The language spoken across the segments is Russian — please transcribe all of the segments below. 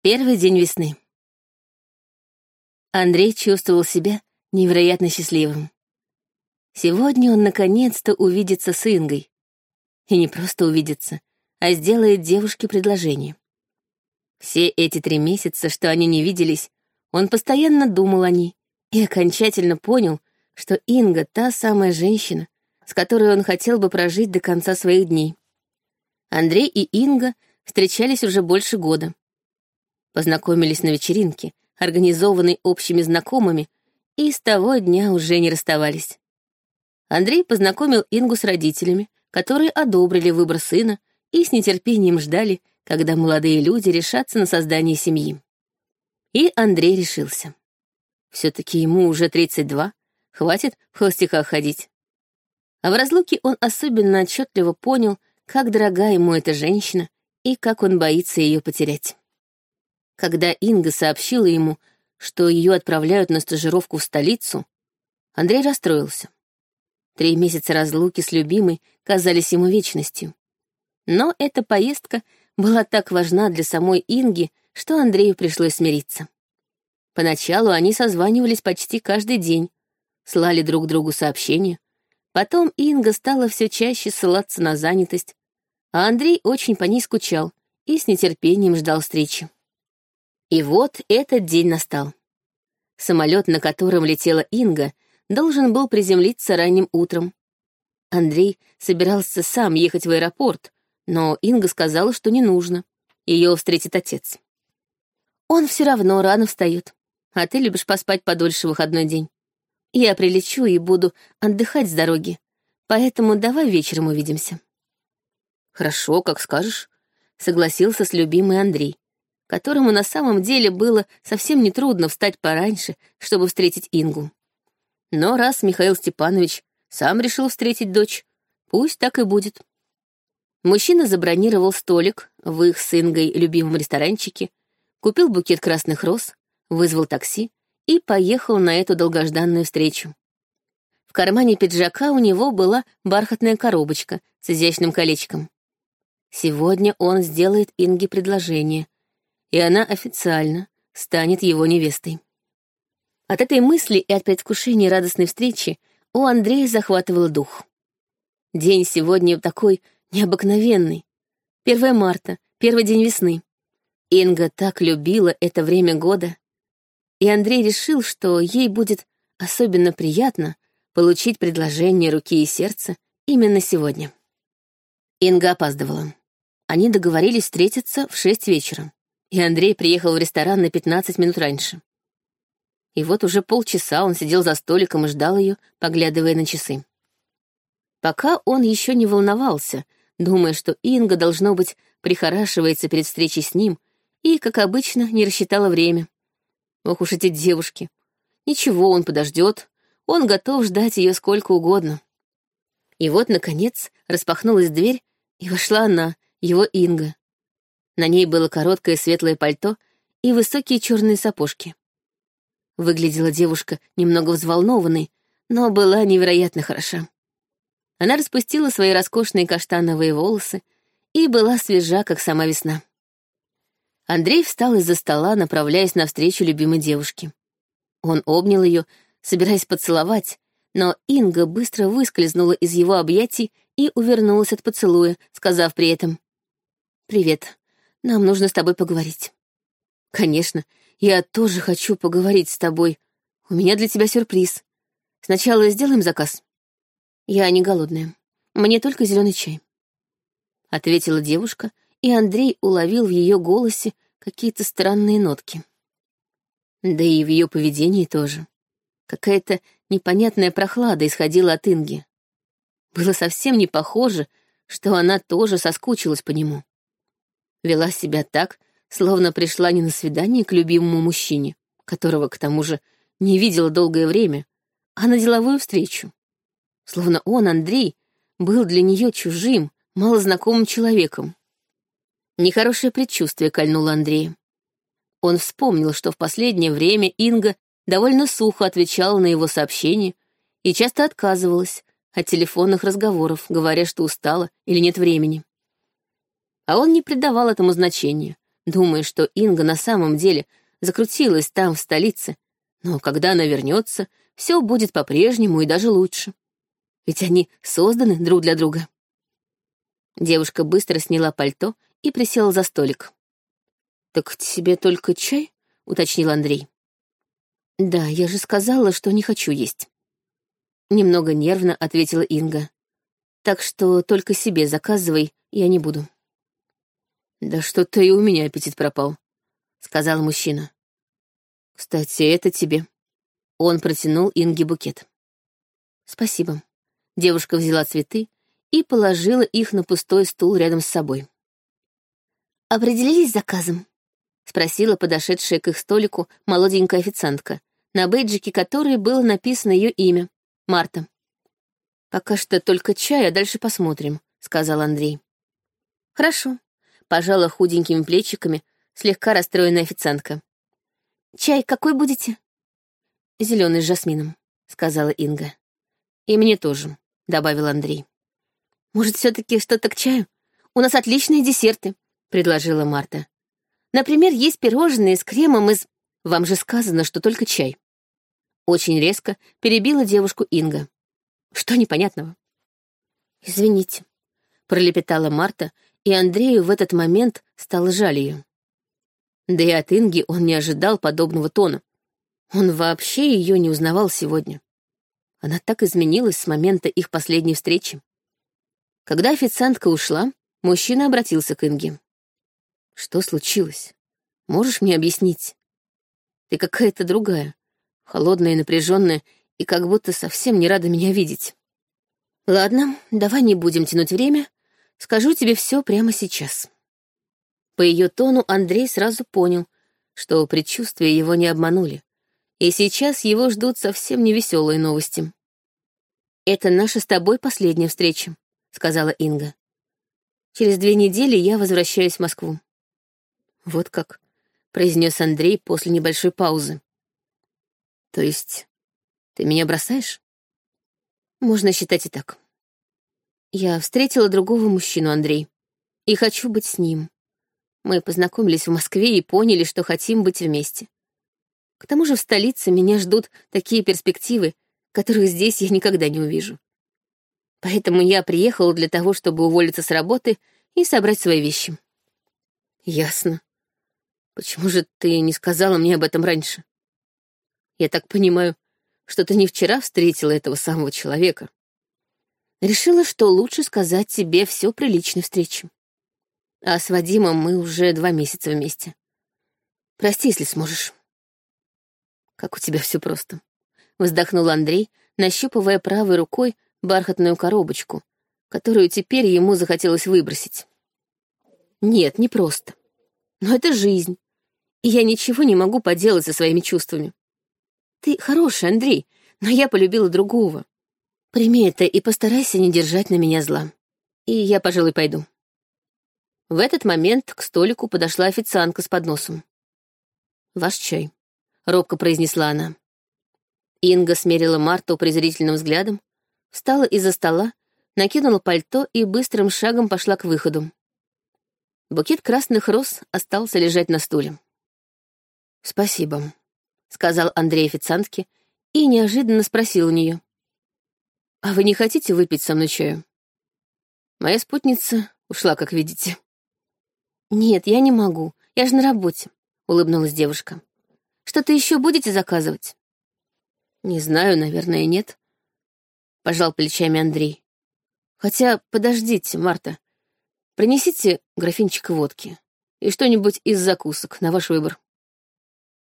Первый день весны. Андрей чувствовал себя невероятно счастливым. Сегодня он наконец-то увидится с Ингой. И не просто увидится, а сделает девушке предложение. Все эти три месяца, что они не виделись, он постоянно думал о ней и окончательно понял, что Инга — та самая женщина, с которой он хотел бы прожить до конца своих дней. Андрей и Инга встречались уже больше года. Познакомились на вечеринке, организованной общими знакомыми, и с того дня уже не расставались. Андрей познакомил Ингу с родителями, которые одобрили выбор сына и с нетерпением ждали, когда молодые люди решатся на создание семьи. И Андрей решился. Все-таки ему уже 32, хватит в холостяках ходить. А в разлуке он особенно отчетливо понял, как дорога ему эта женщина и как он боится ее потерять. Когда Инга сообщила ему, что ее отправляют на стажировку в столицу, Андрей расстроился. Три месяца разлуки с любимой казались ему вечностью. Но эта поездка была так важна для самой Инги, что Андрею пришлось смириться. Поначалу они созванивались почти каждый день, слали друг другу сообщения. Потом Инга стала все чаще ссылаться на занятость, а Андрей очень по ней скучал и с нетерпением ждал встречи. И вот этот день настал. Самолет, на котором летела Инга, должен был приземлиться ранним утром. Андрей собирался сам ехать в аэропорт, но Инга сказала, что не нужно. Ее встретит отец. Он все равно рано встает, а ты любишь поспать подольше в выходной день. Я прилечу и буду отдыхать с дороги, поэтому давай вечером увидимся. Хорошо, как скажешь, согласился с любимой Андрей которому на самом деле было совсем нетрудно встать пораньше, чтобы встретить Ингу. Но раз Михаил Степанович сам решил встретить дочь, пусть так и будет. Мужчина забронировал столик в их с Ингой любимом ресторанчике, купил букет красных роз, вызвал такси и поехал на эту долгожданную встречу. В кармане пиджака у него была бархатная коробочка с изящным колечком. Сегодня он сделает Инге предложение — и она официально станет его невестой. От этой мысли и от предвкушения радостной встречи у Андрея захватывало дух. День сегодня такой необыкновенный. 1 марта, первый день весны. Инга так любила это время года. И Андрей решил, что ей будет особенно приятно получить предложение руки и сердца именно сегодня. Инга опаздывала. Они договорились встретиться в шесть вечера и Андрей приехал в ресторан на 15 минут раньше. И вот уже полчаса он сидел за столиком и ждал ее, поглядывая на часы. Пока он еще не волновался, думая, что Инга, должно быть, прихорашивается перед встречей с ним, и, как обычно, не рассчитала время. Ох уж эти девушки. Ничего, он подождет, он готов ждать ее сколько угодно. И вот, наконец, распахнулась дверь, и вошла она, его Инга. На ней было короткое светлое пальто и высокие черные сапожки. Выглядела девушка немного взволнованной, но была невероятно хороша. Она распустила свои роскошные каштановые волосы и была свежа, как сама весна. Андрей встал из-за стола, направляясь навстречу любимой девушке. Он обнял ее, собираясь поцеловать, но Инга быстро выскользнула из его объятий и увернулась от поцелуя, сказав при этом «Привет, нам нужно с тобой поговорить. Конечно, я тоже хочу поговорить с тобой. У меня для тебя сюрприз. Сначала сделаем заказ. Я не голодная. Мне только зеленый чай. Ответила девушка, и Андрей уловил в ее голосе какие-то странные нотки. Да и в ее поведении тоже. Какая-то непонятная прохлада исходила от Инги. Было совсем не похоже, что она тоже соскучилась по нему. Вела себя так, словно пришла не на свидание к любимому мужчине, которого, к тому же, не видела долгое время, а на деловую встречу. Словно он, Андрей, был для нее чужим, малознакомым человеком. Нехорошее предчувствие кольнуло Андрея. Он вспомнил, что в последнее время Инга довольно сухо отвечала на его сообщения и часто отказывалась от телефонных разговоров, говоря, что устала или нет времени. А он не придавал этому значения, думая, что Инга на самом деле закрутилась там, в столице, но когда она вернется, все будет по-прежнему и даже лучше. Ведь они созданы друг для друга. Девушка быстро сняла пальто и присела за столик. «Так тебе только чай?» — уточнил Андрей. «Да, я же сказала, что не хочу есть». Немного нервно ответила Инга. «Так что только себе заказывай, я не буду». «Да что-то и у меня аппетит пропал», — сказал мужчина. «Кстати, это тебе». Он протянул Инге букет. «Спасибо». Девушка взяла цветы и положила их на пустой стул рядом с собой. «Определились с заказом?» — спросила подошедшая к их столику молоденькая официантка, на бейджике которой было написано ее имя — Марта. «Пока что только чай, а дальше посмотрим», — сказал Андрей. «Хорошо», — пожала худенькими плечиками слегка расстроенная официантка. «Чай какой будете?» «Зеленый с жасмином», — сказала Инга. «И мне тоже», — добавил Андрей. «Может, все таки что-то к чаю? У нас отличные десерты», — предложила Марта. «Например, есть пирожные с кремом из... Вам же сказано, что только чай». Очень резко перебила девушку Инга. «Что непонятного?» «Извините», — пролепетала Марта, и Андрею в этот момент стало жаль ее. Да и от Инги он не ожидал подобного тона. Он вообще ее не узнавал сегодня. Она так изменилась с момента их последней встречи. Когда официантка ушла, мужчина обратился к Инге. «Что случилось? Можешь мне объяснить? Ты какая-то другая, холодная и напряженная, и как будто совсем не рада меня видеть. Ладно, давай не будем тянуть время, скажу тебе все прямо сейчас». По ее тону Андрей сразу понял, что предчувствия его не обманули, и сейчас его ждут совсем невеселые новости. «Это наша с тобой последняя встреча», — сказала Инга. «Через две недели я возвращаюсь в Москву». «Вот как», — произнес Андрей после небольшой паузы. «То есть ты меня бросаешь?» «Можно считать и так. Я встретила другого мужчину, Андрей, и хочу быть с ним. Мы познакомились в Москве и поняли, что хотим быть вместе. К тому же в столице меня ждут такие перспективы, которых здесь я никогда не увижу. Поэтому я приехала для того, чтобы уволиться с работы и собрать свои вещи. Ясно. Почему же ты не сказала мне об этом раньше? Я так понимаю, что ты не вчера встретила этого самого человека. Решила, что лучше сказать тебе все при личной встрече. А с Вадимом мы уже два месяца вместе. Прости, если сможешь. Как у тебя все просто. Вздохнул Андрей, нащупывая правой рукой бархатную коробочку, которую теперь ему захотелось выбросить. Нет, не просто. Но это жизнь, и я ничего не могу поделать со своими чувствами. Ты хороший, Андрей, но я полюбила другого. Прими это и постарайся не держать на меня зла. И я, пожалуй, пойду. В этот момент к столику подошла официантка с подносом. «Ваш чай», — робко произнесла она. Инга смерила Марту презрительным взглядом, встала из-за стола, накинула пальто и быстрым шагом пошла к выходу. Букет красных роз остался лежать на стуле. «Спасибо», — сказал Андрей официантке и неожиданно спросил у нее. «А вы не хотите выпить со мной чаю?» Моя спутница ушла, как видите. «Нет, я не могу. Я же на работе», — улыбнулась девушка. «Что-то еще будете заказывать?» «Не знаю, наверное, нет», — пожал плечами Андрей. «Хотя, подождите, Марта, принесите графинчик водки и что-нибудь из закусок на ваш выбор».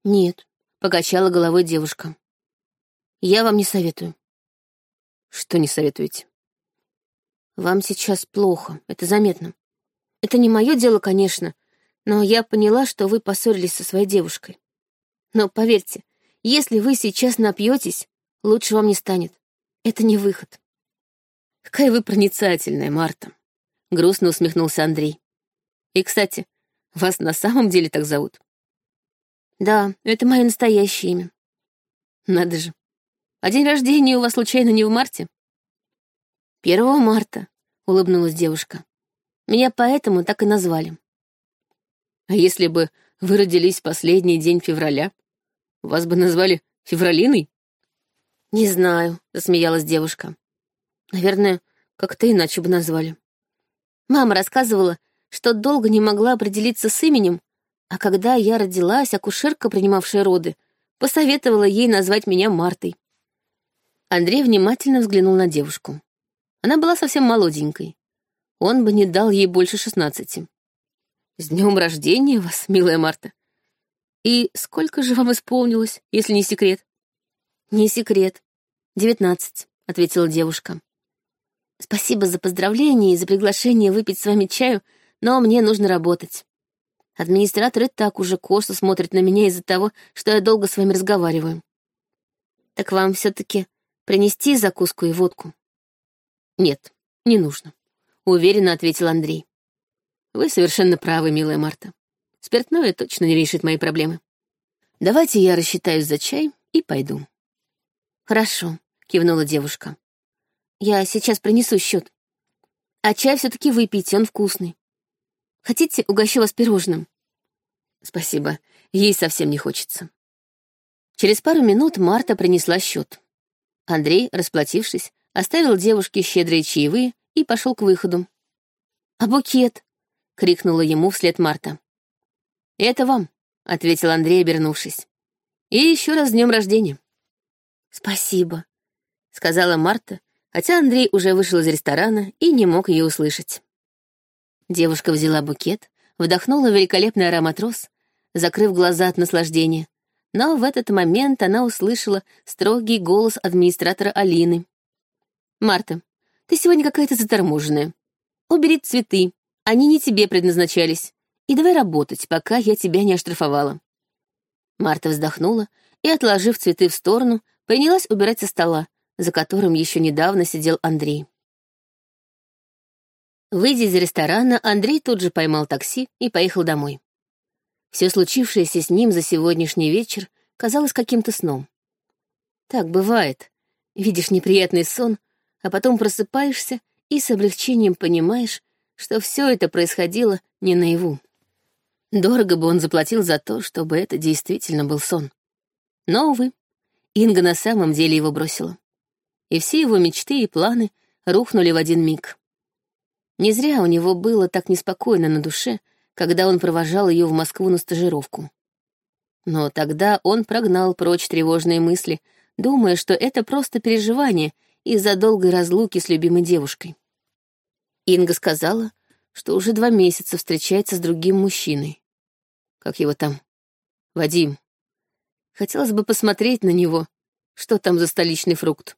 «Нет», — покачала головой девушка. «Я вам не советую». «Что не советуете?» «Вам сейчас плохо, это заметно. Это не мое дело, конечно, но я поняла, что вы поссорились со своей девушкой. Но поверьте, если вы сейчас напьетесь, лучше вам не станет. Это не выход. Какая вы проницательная, Марта. Грустно усмехнулся Андрей. И, кстати, вас на самом деле так зовут? Да, это мое настоящее имя. Надо же. А день рождения у вас случайно не в марте? Первого марта, улыбнулась девушка. Меня поэтому так и назвали. А если бы вы родились последний день февраля, вас бы назвали Февралиной? Не знаю, засмеялась девушка. Наверное, как-то иначе бы назвали. Мама рассказывала, что долго не могла определиться с именем, а когда я родилась, акушерка, принимавшая роды, посоветовала ей назвать меня Мартой. Андрей внимательно взглянул на девушку. Она была совсем молоденькой. Он бы не дал ей больше шестнадцати. «С днем рождения вас, милая Марта! И сколько же вам исполнилось, если не секрет?» «Не секрет. Девятнадцать», — ответила девушка. «Спасибо за поздравление и за приглашение выпить с вами чаю, но мне нужно работать. Администратор и так уже косо смотрит на меня из-за того, что я долго с вами разговариваю. Так вам все таки принести закуску и водку?» «Нет, не нужно», — уверенно ответил Андрей. «Вы совершенно правы, милая Марта. Спиртное точно не решит мои проблемы. Давайте я рассчитаюсь за чай и пойду». «Хорошо», — кивнула девушка. «Я сейчас принесу счет. А чай все таки выпейте, он вкусный. Хотите, угощу вас пирожным?» «Спасибо, ей совсем не хочется». Через пару минут Марта принесла счет. Андрей, расплатившись, оставил девушке щедрые чаевые и пошел к выходу. «А букет?» — крикнула ему вслед Марта. «Это вам», — ответил Андрей, обернувшись. «И еще раз с днем рождения». «Спасибо», — сказала Марта, хотя Андрей уже вышел из ресторана и не мог ее услышать. Девушка взяла букет, вдохнула великолепный аромат роз, закрыв глаза от наслаждения, но в этот момент она услышала строгий голос администратора Алины. «Марта, ты сегодня какая-то заторможенная. Убери цветы, они не тебе предназначались. И давай работать, пока я тебя не оштрафовала». Марта вздохнула и, отложив цветы в сторону, принялась убирать со стола, за которым еще недавно сидел Андрей. Выйдя из ресторана, Андрей тут же поймал такси и поехал домой. Все случившееся с ним за сегодняшний вечер казалось каким-то сном. Так бывает. Видишь неприятный сон, а потом просыпаешься и с облегчением понимаешь, что все это происходило не наяву. Дорого бы он заплатил за то, чтобы это действительно был сон. Но, увы, Инга на самом деле его бросила. И все его мечты и планы рухнули в один миг. Не зря у него было так неспокойно на душе, когда он провожал ее в Москву на стажировку. Но тогда он прогнал прочь тревожные мысли, думая, что это просто переживание из-за долгой разлуки с любимой девушкой. Инга сказала, что уже два месяца встречается с другим мужчиной. Как его там? Вадим. Хотелось бы посмотреть на него, что там за столичный фрукт.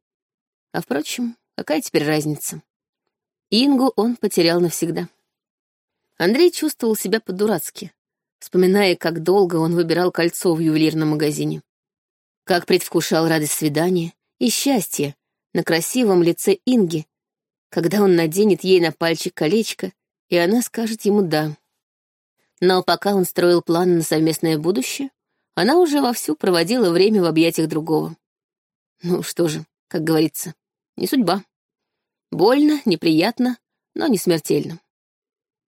А впрочем, какая теперь разница? Ингу он потерял навсегда. Андрей чувствовал себя по-дурацки, вспоминая, как долго он выбирал кольцо в ювелирном магазине. Как предвкушал радость свидания и счастье на красивом лице Инги, когда он наденет ей на пальчик колечко, и она скажет ему «да». Но пока он строил планы на совместное будущее, она уже вовсю проводила время в объятиях другого. Ну что же, как говорится, не судьба. Больно, неприятно, но не смертельно.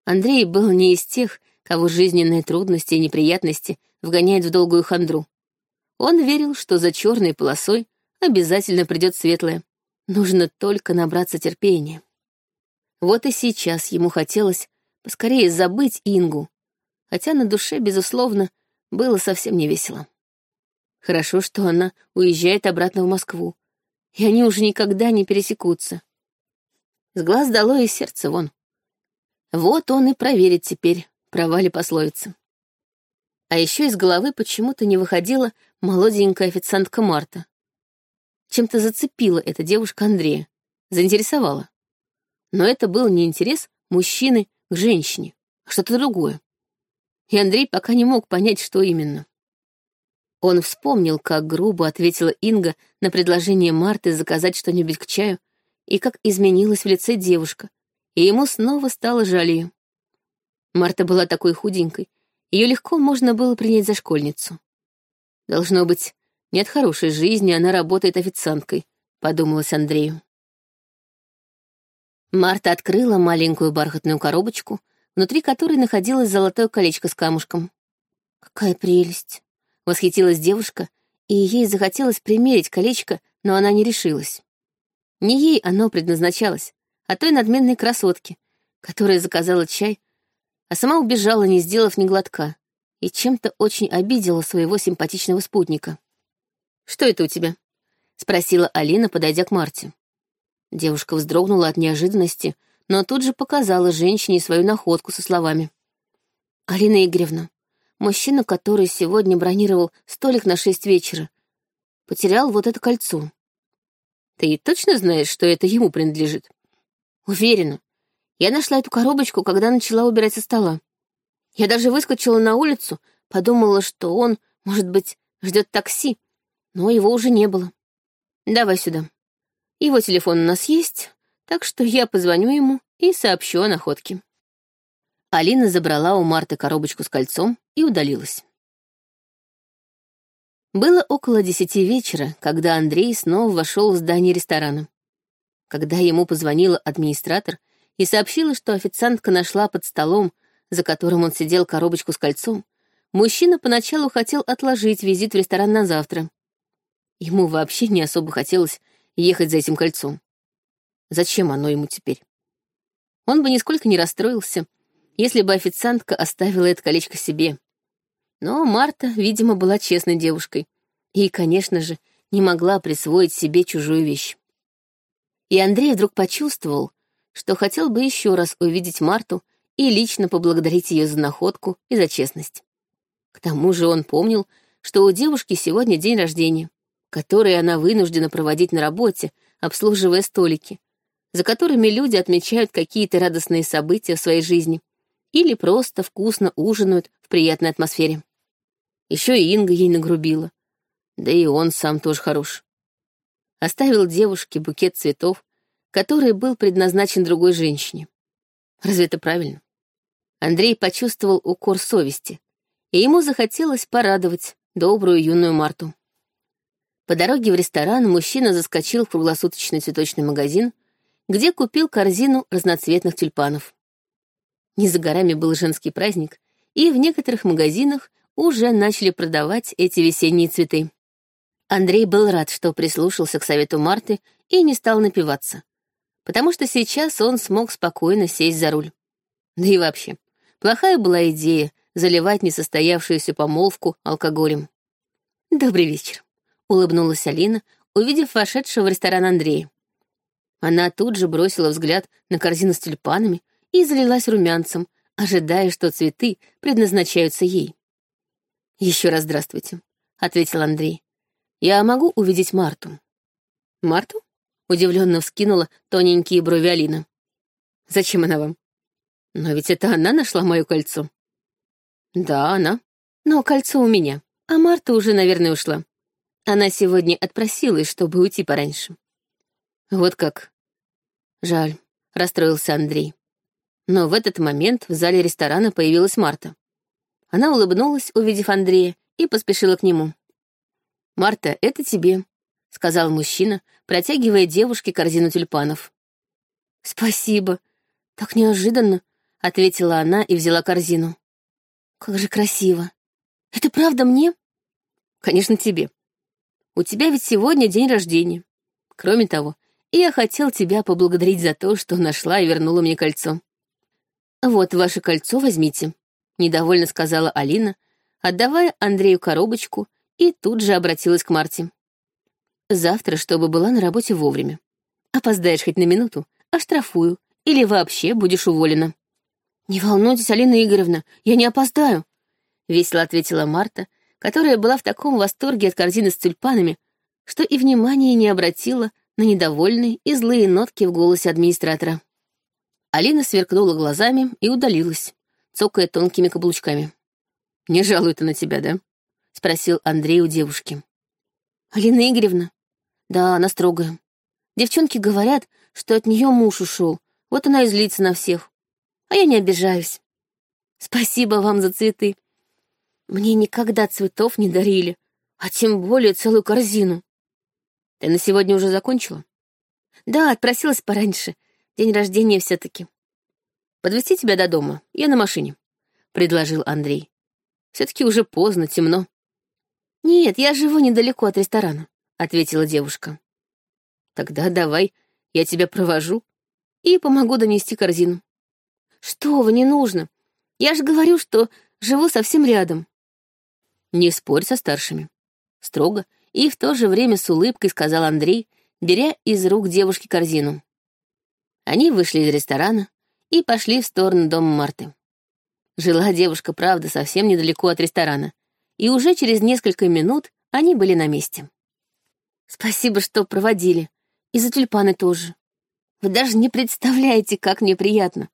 Андрей был не из тех, кого жизненные трудности и неприятности вгоняют в долгую хандру. Он верил, что за черной полосой обязательно придет светлое. Нужно только набраться терпения. Вот и сейчас ему хотелось поскорее забыть Ингу, хотя на душе, безусловно, было совсем не весело. Хорошо, что она уезжает обратно в Москву, и они уже никогда не пересекутся. С глаз дало и сердце вон. Вот он и проверит теперь, права ли пословица. А еще из головы почему-то не выходила молоденькая официантка Марта. Чем-то зацепила эта девушка Андрея, заинтересовала. Но это был не интерес мужчины к женщине, а что-то другое. И Андрей пока не мог понять, что именно. Он вспомнил, как грубо ответила Инга на предложение Марты заказать что-нибудь к чаю, и как изменилась в лице девушка, и ему снова стало жаль ее. Марта была такой худенькой, ее легко можно было принять за школьницу. Должно быть, нет хорошей жизни, она работает официанткой, подумалось Андрею. Марта открыла маленькую бархатную коробочку, внутри которой находилось золотое колечко с камушком. «Какая прелесть!» — восхитилась девушка, и ей захотелось примерить колечко, но она не решилась. Не ей оно предназначалось, а той надменной красотке, которая заказала чай, а сама убежала, не сделав ни глотка, и чем-то очень обидела своего симпатичного спутника. «Что это у тебя?» — спросила Алина, подойдя к Марте. Девушка вздрогнула от неожиданности, но тут же показала женщине свою находку со словами. «Алина Игоревна, мужчина, который сегодня бронировал столик на шесть вечера, потерял вот это кольцо. Ты точно знаешь, что это ему принадлежит? Уверена. Я нашла эту коробочку, когда начала убирать со стола. Я даже выскочила на улицу, подумала, что он, может быть, ждет такси, но его уже не было. Давай сюда. Его телефон у нас есть, так что я позвоню ему и сообщу о находке. Алина забрала у Марты коробочку с кольцом и удалилась. Было около десяти вечера, когда Андрей снова вошел в здание ресторана. Когда ему позвонила администратор и сообщила, что официантка нашла под столом, за которым он сидел, коробочку с кольцом, мужчина поначалу хотел отложить визит в ресторан на завтра. Ему вообще не особо хотелось ехать за этим кольцом. Зачем оно ему теперь? Он бы нисколько не расстроился, если бы официантка оставила это колечко себе. Но Марта, видимо, была честной девушкой и, конечно же, не могла присвоить себе чужую вещь. И Андрей вдруг почувствовал, что хотел бы еще раз увидеть Марту и лично поблагодарить ее за находку и за честность. К тому же он помнил, что у девушки сегодня день рождения, который она вынуждена проводить на работе, обслуживая столики, за которыми люди отмечают какие-то радостные события в своей жизни или просто вкусно ужинают в приятной атмосфере. Еще и Инга ей нагрубила. Да и он сам тоже хорош. Оставил девушке букет цветов, который был предназначен другой женщине. Разве это правильно? Андрей почувствовал укор совести, и ему захотелось порадовать добрую юную Марту. По дороге в ресторан мужчина заскочил в круглосуточный цветочный магазин, где купил корзину разноцветных тюльпанов. Не за горами был женский праздник, и в некоторых магазинах уже начали продавать эти весенние цветы. Андрей был рад, что прислушался к совету Марты и не стал напиваться, потому что сейчас он смог спокойно сесть за руль. Да и вообще, плохая была идея заливать несостоявшуюся помолвку алкоголем. «Добрый вечер», — улыбнулась Алина, увидев вошедшего в ресторан Андрея. Она тут же бросила взгляд на корзину с тюльпанами и залилась румянцем, ожидая, что цветы предназначаются ей. «Еще раз здравствуйте», — ответил Андрей. «Я могу увидеть Марту?» «Марту?» — удивленно вскинула тоненькие брови Алина. «Зачем она вам?» «Но ведь это она нашла мое кольцо». «Да, она. Но кольцо у меня, а Марта уже, наверное, ушла. Она сегодня отпросилась, чтобы уйти пораньше». «Вот как?» «Жаль», — расстроился Андрей. Но в этот момент в зале ресторана появилась Марта. Она улыбнулась, увидев Андрея, и поспешила к нему. «Марта, это тебе», — сказал мужчина, протягивая девушке корзину тюльпанов. «Спасибо. Так неожиданно», — ответила она и взяла корзину. «Как же красиво. Это правда мне?» «Конечно, тебе. У тебя ведь сегодня день рождения. Кроме того, я хотел тебя поблагодарить за то, что нашла и вернула мне кольцо. Вот ваше кольцо возьмите», — недовольно сказала Алина, отдавая Андрею коробочку, и тут же обратилась к Марте. «Завтра, чтобы была на работе вовремя. Опоздаешь хоть на минуту, оштрафую, или вообще будешь уволена». «Не волнуйтесь, Алина Игоревна, я не опоздаю», — весело ответила Марта, которая была в таком восторге от корзины с тюльпанами, что и внимания не обратила на недовольные и злые нотки в голосе администратора. Алина сверкнула глазами и удалилась, цокая тонкими каблучками. «Не жалует она тебя, да?» — спросил Андрей у девушки. «Алина Игоревна?» «Да, она строгая. Девчонки говорят, что от нее муж ушел, вот она и злится на всех. А я не обижаюсь. Спасибо вам за цветы. Мне никогда цветов не дарили, а тем более целую корзину. Ты на сегодня уже закончила? Да, отпросилась пораньше. День рождения все таки подвести тебя до дома, я на машине», — предложил Андрей. «Все-таки уже поздно, темно». «Нет, я живу недалеко от ресторана», — ответила девушка. «Тогда давай, я тебя провожу и помогу донести корзину». «Что вы, не нужно. Я же говорю, что живу совсем рядом». «Не спорь со старшими». Строго и в то же время с улыбкой сказал Андрей, беря из рук девушки корзину. Они вышли из ресторана и пошли в сторону дома Марты. Жила девушка, правда, совсем недалеко от ресторана, и уже через несколько минут они были на месте. «Спасибо, что проводили. И за тюльпаны тоже. Вы даже не представляете, как мне приятно.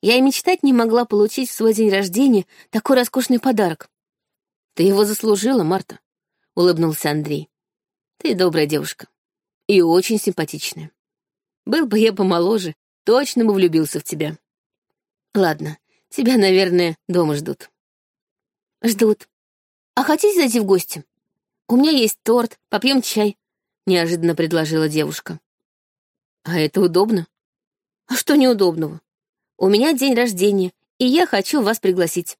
Я и мечтать не могла получить в свой день рождения такой роскошный подарок. Ты его заслужила, Марта», — улыбнулся Андрей. «Ты добрая девушка и очень симпатичная. Был бы я помоложе, точно бы влюбился в тебя. Ладно, тебя, наверное, дома ждут. Ждут. А хотите зайти в гости? У меня есть торт, попьем чай, неожиданно предложила девушка. А это удобно? А что неудобного? У меня день рождения, и я хочу вас пригласить.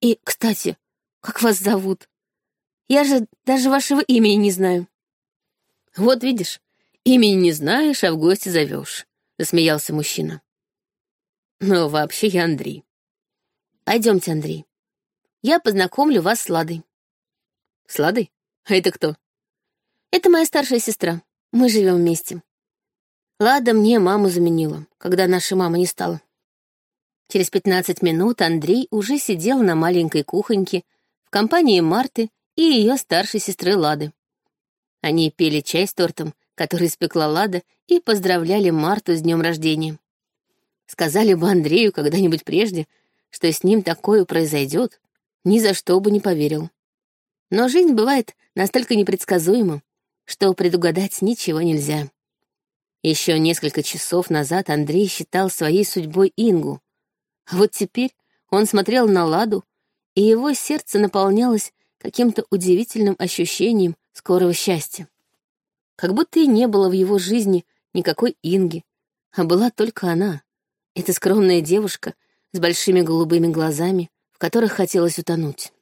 И, кстати, как вас зовут? Я же даже вашего имени не знаю. Вот видишь, Имени не знаешь, а в гости зовешь, засмеялся мужчина. Но вообще я Андрей. Пойдемте, Андрей. Я познакомлю вас с Ладой. С Ладой? А это кто? Это моя старшая сестра. Мы живем вместе. Лада мне маму заменила, когда наша мама не стала. Через пятнадцать минут Андрей уже сидел на маленькой кухоньке в компании Марты и ее старшей сестры Лады. Они пили чай с тортом который испекла Лада, и поздравляли Марту с днем рождения. Сказали бы Андрею когда-нибудь прежде, что с ним такое произойдет, ни за что бы не поверил. Но жизнь бывает настолько непредсказуема, что предугадать ничего нельзя. Еще несколько часов назад Андрей считал своей судьбой Ингу, а вот теперь он смотрел на Ладу, и его сердце наполнялось каким-то удивительным ощущением скорого счастья. Как будто и не было в его жизни никакой Инги, а была только она, эта скромная девушка с большими голубыми глазами, которых хотелось утонуть.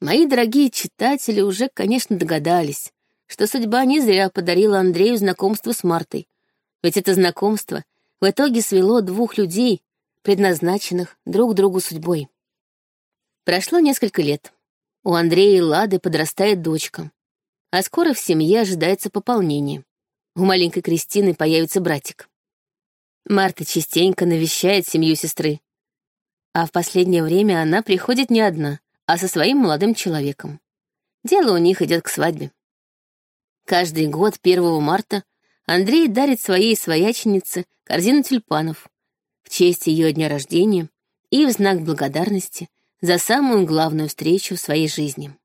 Мои дорогие читатели уже, конечно, догадались, что судьба не зря подарила Андрею знакомство с Мартой, ведь это знакомство в итоге свело двух людей, предназначенных друг другу судьбой. Прошло несколько лет. У Андрея и Лады подрастает дочка а скоро в семье ожидается пополнение. У маленькой Кристины появится братик. Марта частенько навещает семью сестры. А в последнее время она приходит не одна, а со своим молодым человеком. Дело у них идет к свадьбе. Каждый год 1 марта Андрей дарит своей свояченице корзину тюльпанов в честь ее дня рождения и в знак благодарности за самую главную встречу в своей жизни.